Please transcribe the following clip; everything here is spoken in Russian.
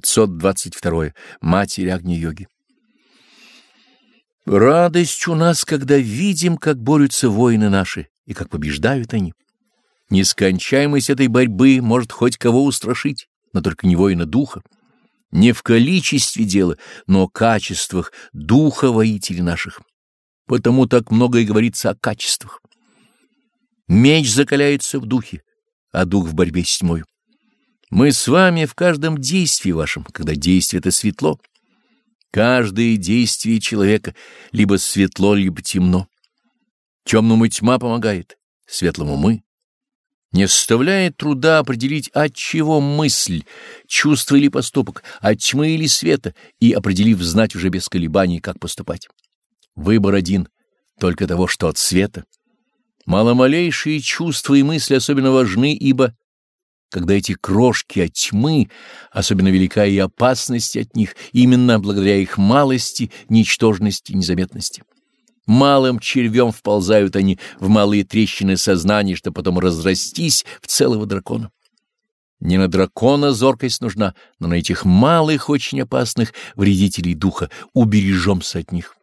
522. Матерь Агни-йоги. Радость у нас, когда видим, как борются воины наши и как побеждают они. Нескончаемость этой борьбы может хоть кого устрашить, но только не воина духа. Не в количестве дела, но качествах духа воителей наших. Потому так много и говорится о качествах. Меч закаляется в духе, а дух в борьбе с тьмой. Мы с вами в каждом действии вашем, когда действие это светло. Каждое действие человека либо светло, либо темно. Темному тьма помогает, светлому мы. Не составляет труда определить, от чего мысль, чувство или поступок, от тьмы или света, и, определив, знать уже без колебаний, как поступать. Выбор один, только того, что от света. Маломалейшие чувства и мысли особенно важны, ибо когда эти крошки от тьмы, особенно велика и опасность от них, именно благодаря их малости, ничтожности, незаметности. Малым червем вползают они в малые трещины сознания, чтобы потом разрастись в целого дракона. Не на дракона зоркость нужна, но на этих малых, очень опасных вредителей духа убережемся от них.